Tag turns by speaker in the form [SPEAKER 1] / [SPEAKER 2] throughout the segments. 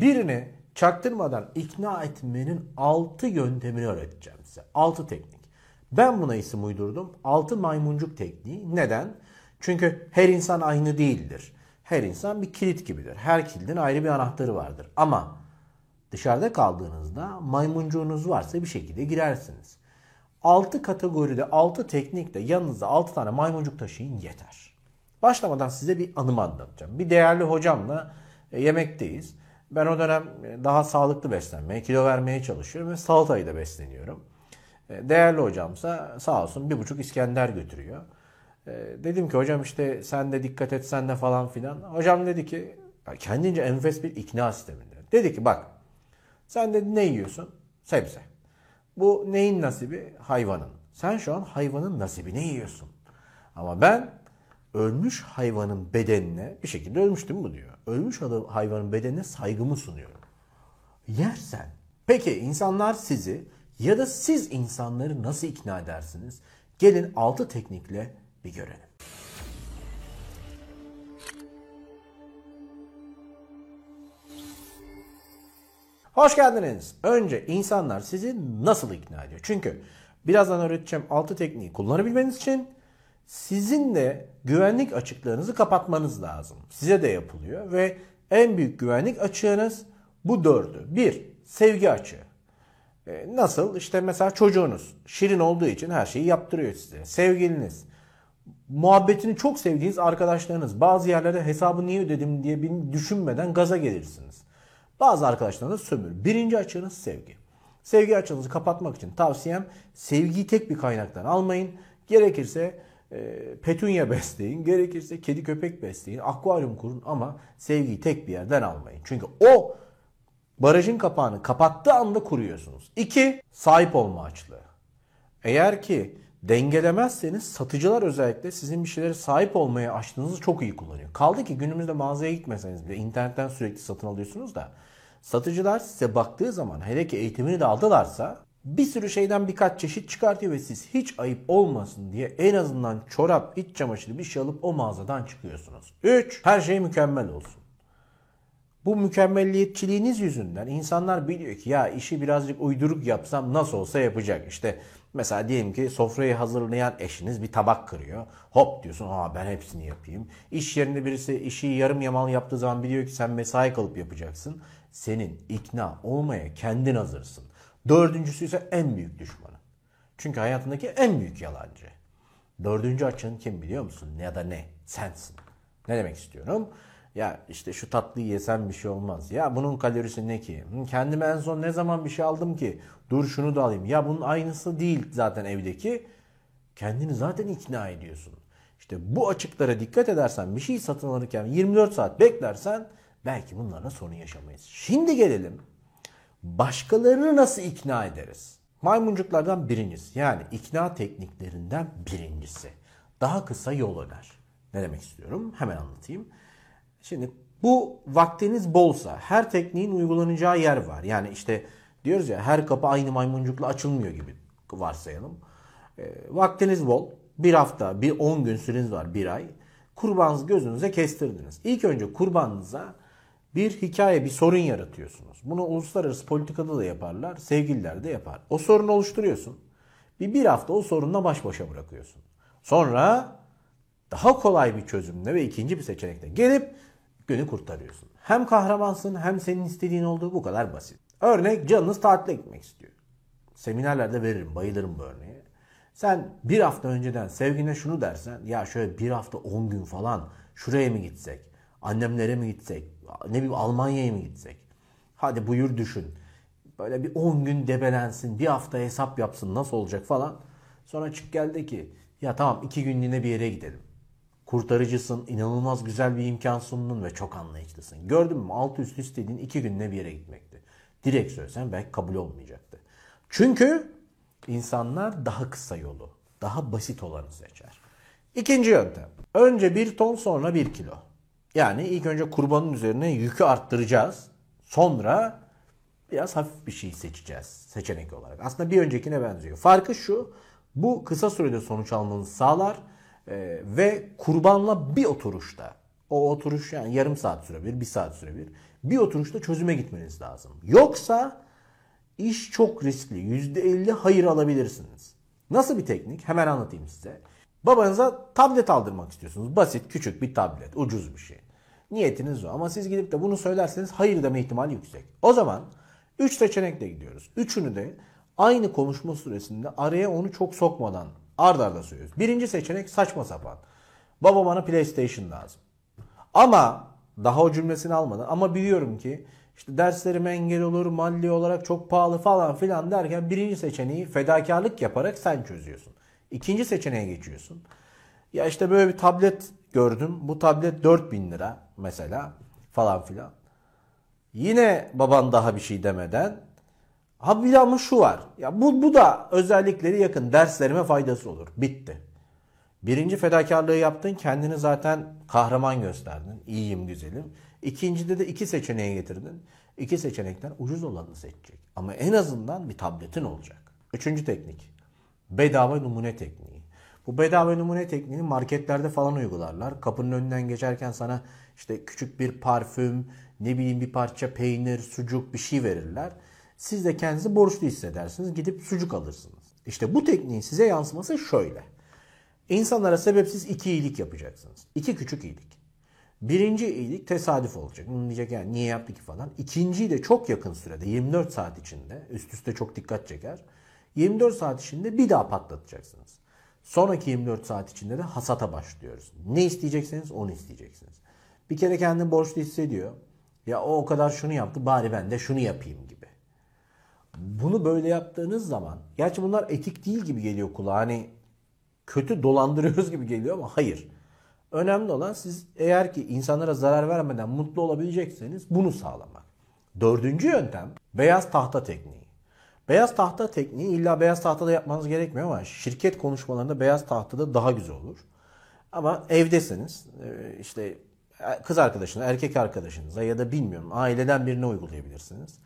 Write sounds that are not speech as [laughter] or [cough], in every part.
[SPEAKER 1] Birini çaktırmadan ikna etmenin 6 yöntemini öğreteceğim size. 6 teknik. Ben buna isim uydurdum. 6 maymuncuk tekniği. Neden? Çünkü her insan aynı değildir. Her insan bir kilit gibidir. Her kilidin ayrı bir anahtarı vardır. Ama dışarıda kaldığınızda maymuncuğunuz varsa bir şekilde girersiniz. 6 kategoride 6 teknikle yanınızda 6 tane maymuncuk taşıyın yeter. Başlamadan size bir anımı anlatacağım. Bir değerli hocamla e, yemekteyiz. Ben o dönem e, daha sağlıklı beslenmeye, kilo vermeye çalışıyorum ve salatayı da besleniyorum. E, değerli hocamsa sağ olsun bir buçuk İskender götürüyor. Dedim ki hocam işte sen de dikkat et sen de falan filan. Hocam dedi ki kendince enfes bir ikna sisteminde. Dedi ki bak sen de ne yiyorsun? Sebze. Bu neyin nasibi? Hayvanın. Sen şu an hayvanın nasibini yiyorsun. Ama ben ölmüş hayvanın bedenine bir şekilde ölmüş değil mi bu diyor. Ölmüş hayvanın bedenine saygımı sunuyorum. Yersen. Peki insanlar sizi ya da siz insanları nasıl ikna edersiniz? Gelin 6 teknikle bir görelim. Hoş geldiniz. Önce insanlar sizi nasıl ikna ediyor? Çünkü birazdan öğreteceğim 6 tekniği kullanabilmeniz için sizin de güvenlik açıklarınızı kapatmanız lazım. Size de yapılıyor ve en büyük güvenlik açığınız bu dördü. Bir, sevgi açığı. E, nasıl? İşte mesela çocuğunuz şirin olduğu için her şeyi yaptırıyor size. Sevgiliniz, muhabbetini çok sevdiğiniz arkadaşlarınız. Bazı yerlerde hesabı niye ödedim diye düşünmeden gaza gelirsiniz. Bazı arkadaşlarınız sömür. Birinci açığınız sevgi. Sevgi açığınızı kapatmak için tavsiyem sevgiyi tek bir kaynaktan almayın. Gerekirse petunya besleyin, gerekirse kedi köpek besleyin, akvaryum kurun ama sevgiyi tek bir yerden almayın. Çünkü o barajın kapağını kapattığı anda kuruyorsunuz. İki, sahip olma açlığı. Eğer ki dengelemezseniz satıcılar özellikle sizin bir şeylere sahip olmaya açtığınızı çok iyi kullanıyor. Kaldı ki günümüzde mağazaya gitmeseniz bile internetten sürekli satın alıyorsunuz da satıcılar size baktığı zaman hele ki eğitimini de aldılarsa bir sürü şeyden birkaç çeşit çıkartıyor ve siz hiç ayıp olmasın diye en azından çorap, iç çamaşırı bir şey alıp o mağazadan çıkıyorsunuz. 3. Her şey mükemmel olsun. Bu mükemmelliyetçiliğiniz yüzünden insanlar biliyor ki ya işi birazcık uyduruk yapsam nasıl olsa yapacak. İşte mesela diyelim ki sofrayı hazırlayan eşiniz bir tabak kırıyor. Hop diyorsun aa ben hepsini yapayım. İş yerinde birisi işi yarım yamal yaptığı zaman biliyor ki sen mesai kalıp yapacaksın. Senin ikna olmaya kendin hazırsın. Dördüncüsü ise en büyük düşmanı. Çünkü hayatındaki en büyük yalancı. Dördüncü açın kim biliyor musun? Ya da ne? Sensin. Ne demek istiyorum? Ya işte şu tatlıyı yesem bir şey olmaz. Ya bunun kalorisi ne ki? Kendime en son ne zaman bir şey aldım ki? Dur şunu da alayım. Ya bunun aynısı değil zaten evdeki. Kendini zaten ikna ediyorsun. İşte bu açıklara dikkat edersen bir şey satın alırken 24 saat beklersen belki bunlarla sorun yaşamayız. Şimdi gelelim başkalarını nasıl ikna ederiz? Maymuncuklardan birincisi yani ikna tekniklerinden birincisi. Daha kısa yol öner. Ne demek istiyorum? Hemen anlatayım. Şimdi bu vaktiniz bolsa her tekniğin uygulanacağı yer var. Yani işte diyoruz ya her kapı aynı maymuncukla açılmıyor gibi varsayalım. E, vaktiniz bol. Bir hafta, bir 10 gün süreniz var, bir ay. Kurbanınızı gözünüze kestirdiniz. İlk önce kurbanınıza bir hikaye, bir sorun yaratıyorsunuz. Bunu uluslararası politikada da yaparlar, sevgililer de yapar. O sorunu oluşturuyorsun. Bir, bir hafta o sorunla baş başa bırakıyorsun. Sonra daha kolay bir çözümle ve ikinci bir seçenekle gelip günü kurtarıyorsun. Hem kahramansın hem senin istediğin olduğu bu kadar basit. Örnek canınız tatile gitmek istiyor. Seminerlerde veririm, bayılırım bu örneği. Sen bir hafta önceden sevgine şunu dersen, ya şöyle bir hafta on gün falan şuraya mı gitsek, annemlere mi gitsek, ne bileyim Almanya'ya mı gitsek? Hadi buyur düşün. Böyle bir 10 gün debelensin, bir hafta hesap yapsın nasıl olacak falan. Sonra çık geldi ki ya tamam iki günlüğüne bir yere gidelim. Kurtarıcısın, inanılmaz güzel bir imkan sundun ve çok anlayışlısın. Gördün mü alt üst istediğin iki günlüğüne bir yere gitmekti. Direkt söylesen belki kabul olmayacaktı. Çünkü insanlar daha kısa yolu, daha basit olanı seçer. İkinci yöntem. Önce bir ton sonra bir kilo. Yani ilk önce kurbanın üzerine yükü arttıracağız. Sonra biraz hafif bir şey seçeceğiz seçenek olarak. Aslında bir öncekine benziyor. Farkı şu. Bu kısa sürede sonuç almanızı sağlar e, ve kurbanla bir oturuşta o oturuş yani yarım saat sürebilir, bir saat sürebilir. bir oturuşta çözüme gitmeniz lazım. Yoksa iş çok riskli. %50 hayır alabilirsiniz. Nasıl bir teknik? Hemen anlatayım size. Babanıza tablet aldırmak istiyorsunuz. Basit, küçük bir tablet, ucuz bir şey. Niyetiniz o. Ama siz gidip de bunu söylerseniz hayır deme ihtimali yüksek. O zaman 3 seçenekle gidiyoruz. Üçünü de aynı konuşma süresinde araya onu çok sokmadan ard arda söylüyoruz. Birinci seçenek saçma sapan. Baba bana PlayStation lazım. Ama daha o cümlesini almadan ama biliyorum ki işte derslerime engel olur, maddi olarak çok pahalı falan filan derken birinci seçeneği fedakarlık yaparak sen çözüyorsun. İkinci seçeneğe geçiyorsun. Ya işte böyle bir tablet gördüm. Bu tablet 4000 lira mesela falan filan. Yine baban daha bir şey demeden ha bir ama şu var. Ya bu, bu da özellikleri yakın. Derslerime faydası olur. Bitti. Birinci fedakarlığı yaptın. Kendini zaten kahraman gösterdin. İyiyim güzelim. İkincide de iki seçeneğe getirdin. İki seçenekten ucuz olanı seçecek. Ama en azından bir tabletin olacak. Üçüncü teknik. Bedava numune tekniği. Bu bedava numune tekniğini marketlerde falan uygularlar. Kapının önünden geçerken sana işte küçük bir parfüm, ne bileyim bir parça peynir, sucuk bir şey verirler. Siz de kendinizi borçlu hissedersiniz. Gidip sucuk alırsınız. İşte bu tekniğin size yansıması şöyle. İnsanlara sebepsiz iki iyilik yapacaksınız. İki küçük iyilik. Birinci iyilik tesadüf olacak. Bunu diyecek yani niye yaptı ki falan. İkinciyi de çok yakın sürede 24 saat içinde üst üste çok dikkat çeker. 24 saat içinde bir daha patlatacaksınız. Sonraki 24 saat içinde de hasata başlıyoruz. Ne isteyecekseniz onu isteyeceksiniz. Bir kere kendini borçlu hissediyor. Ya o o kadar şunu yaptı bari ben de şunu yapayım gibi. Bunu böyle yaptığınız zaman gerçi bunlar etik değil gibi geliyor kulağa. Hani kötü dolandırıyoruz gibi geliyor ama hayır. Önemli olan siz eğer ki insanlara zarar vermeden mutlu olabilecekseniz bunu sağlamak. Dördüncü yöntem beyaz tahta tekniği. Beyaz tahta tekniği illa beyaz tahtada yapmanız gerekmiyor ama şirket konuşmalarında beyaz tahtada daha güzel olur. Ama evdesiniz işte kız arkadaşına, erkek arkadaşınıza ya da bilmiyorum aileden birine uygulayabilirsiniz.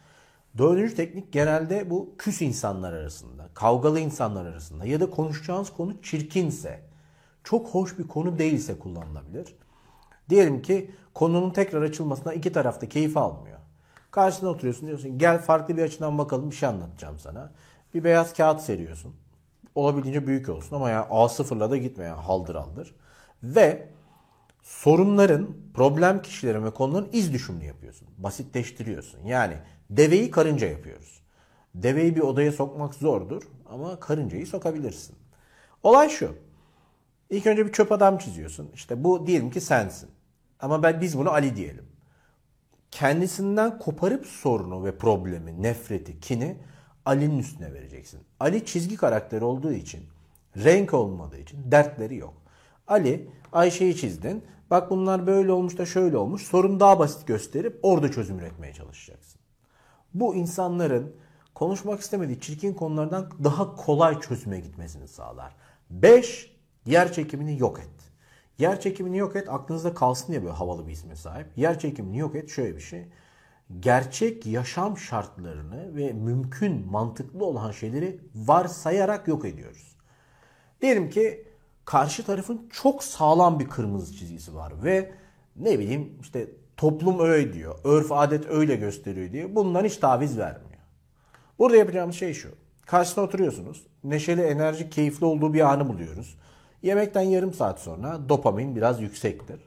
[SPEAKER 1] Dördüncü teknik genelde bu küs insanlar arasında, kavgalı insanlar arasında ya da konuşacağınız konu çirkinse, çok hoş bir konu değilse kullanılabilir. Diyelim ki konunun tekrar açılmasına iki tarafta keyif almıyor. Karşısına oturuyorsun diyorsun gel farklı bir açıdan bakalım bir şey anlatacağım sana. Bir beyaz kağıt seriyorsun. Olabildiğince büyük olsun ama ya A0'la da gitme ya haldır haldır. Ve sorunların, problem kişilerin ve konuların iz düşümünü yapıyorsun. Basitleştiriyorsun. Yani deveyi karınca yapıyoruz. Deveyi bir odaya sokmak zordur ama karıncayı sokabilirsin. Olay şu. İlk önce bir çöp adam çiziyorsun. İşte bu diyelim ki sensin. Ama ben biz bunu Ali diyelim. Kendisinden koparıp sorunu ve problemi, nefreti, kini Ali'nin üstüne vereceksin. Ali çizgi karakteri olduğu için, renk olmadığı için dertleri yok. Ali, Ayşe'yi çizdin. Bak bunlar böyle olmuş da şöyle olmuş. Sorun daha basit gösterip orada çözüm üretmeye çalışacaksın. Bu insanların konuşmak istemediği çirkin konulardan daha kolay çözüme gitmesini sağlar. 5. Yer çekimini yok et. Yer çekimini yok et aklınızda kalsın diye böyle havalı bir isme sahip. Yer çekimini yok et şöyle bir şey. Gerçek yaşam şartlarını ve mümkün mantıklı olan şeyleri varsayarak yok ediyoruz. Diyelim ki karşı tarafın çok sağlam bir kırmızı çizgisi var ve ne bileyim işte toplum öyle diyor, örf adet öyle gösteriyor diye bundan hiç taviz vermiyor. Burada yapacağımız şey şu. Karşısına oturuyorsunuz. Neşeli, enerji, keyifli olduğu bir anı buluyoruz. Yemekten yarım saat sonra dopamin biraz yüksektir.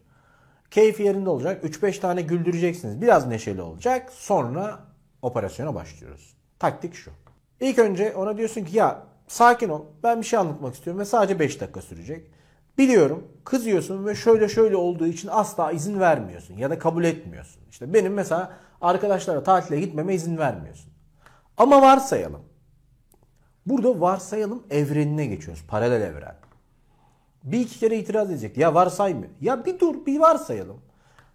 [SPEAKER 1] Keyfi yerinde olacak. 3-5 tane güldüreceksiniz. Biraz neşeli olacak. Sonra operasyona başlıyoruz. Taktik şu. İlk önce ona diyorsun ki ya sakin ol. Ben bir şey anlatmak istiyorum ve sadece 5 dakika sürecek. Biliyorum kızıyorsun ve şöyle şöyle olduğu için asla izin vermiyorsun ya da kabul etmiyorsun. İşte benim mesela arkadaşlara tatile gitmeme izin vermiyorsun. Ama varsayalım. Burada varsayalım evrenine geçiyoruz. Paralel evren. Bir iki kere itiraz edecek. Ya varsayma. Ya bir dur bir varsayalım.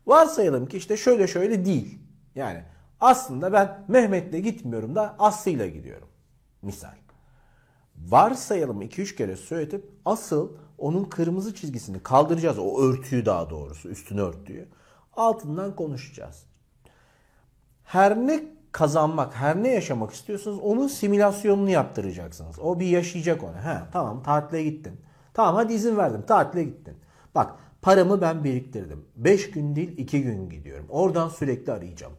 [SPEAKER 1] Varsayalım ki işte şöyle şöyle değil. Yani aslında ben Mehmet'le gitmiyorum da Aslı'yla gidiyorum. Misal. Varsayalım 2-3 kere söyletip asıl onun kırmızı çizgisini kaldıracağız. O örtüyü daha doğrusu üstünü örtüyü. Altından konuşacağız. Her ne kazanmak, her ne yaşamak istiyorsanız onun simülasyonunu yaptıracaksınız. O bir yaşayacak onu. He, tamam tatile gittin. Tamam hadi izin verdim tatile gittin. Bak paramı ben biriktirdim. 5 gün değil 2 gün gidiyorum. Oradan sürekli arayacağım.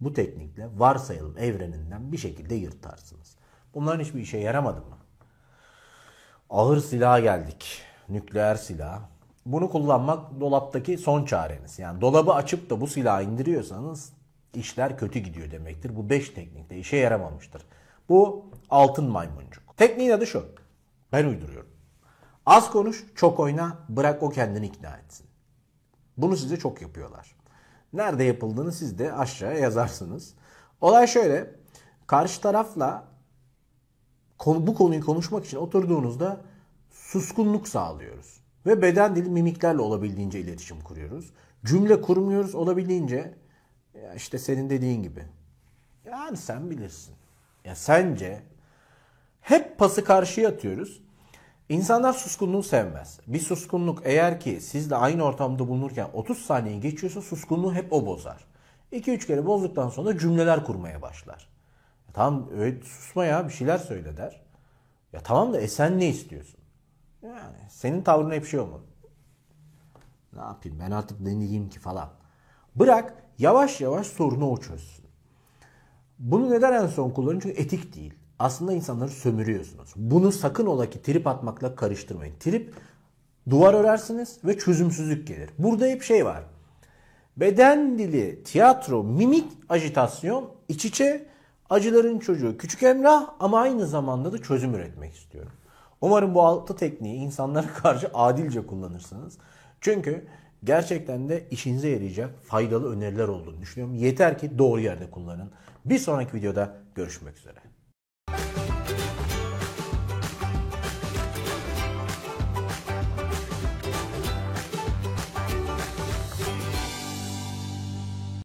[SPEAKER 1] bu teknikle varsayalım evreninden bir şekilde yırtarsınız. Bunların hiçbir işe yaramadı mı? Ağır silaha geldik. Nükleer silah. Bunu kullanmak dolaptaki son çareniz. Yani dolabı açıp da bu silahı indiriyorsanız işler kötü gidiyor demektir. Bu 5 teknikte işe yaramamıştır. Bu altın maymuncuk. Tekniğin adı şu. Ben uyduruyorum. Az konuş, çok oyna, bırak o kendini ikna etsin. Bunu size çok yapıyorlar. Nerede yapıldığını siz de aşağıya yazarsınız. Olay şöyle. Karşı tarafla bu konuyu konuşmak için oturduğunuzda suskunluk sağlıyoruz. Ve beden dili mimiklerle olabildiğince iletişim kuruyoruz. Cümle kurmuyoruz olabildiğince ya işte senin dediğin gibi. Yani sen bilirsin. Ya sence hep pası karşıya atıyoruz. İnsanlar suskunluğu sevmez. Bir suskunluk eğer ki sizle aynı ortamda bulunurken 30 saniye geçiyorsa suskunluğu hep o bozar. 2-3 kere bozduktan sonra cümleler kurmaya başlar. Ya tamam öyle susma ya bir şeyler söyle der. Ya tamam da e sen ne istiyorsun? Yani senin tavrın hep şey olmalı. Ne yapayım ben artık ne diyeyim ki falan. Bırak yavaş yavaş sorunu o çözsün. Bunu neden en son kullanın? Çünkü etik değil. Aslında insanları sömürüyorsunuz. Bunu sakın ola ki trip atmakla karıştırmayın. Trip duvar örersiniz ve çözümsüzlük gelir. Burada hep şey var. Beden dili, tiyatro, mimik, ajitasyon iç içe acıların çocuğu küçük Emrah ama aynı zamanda da çözüm üretmek istiyorum. Umarım bu altı tekniği insanlara [laughs] karşı adilce kullanırsınız. Çünkü gerçekten de işinize yarayacak faydalı öneriler olduğunu düşünüyorum. Yeter ki doğru yerde kullanın. Bir sonraki videoda görüşmek üzere. Bye.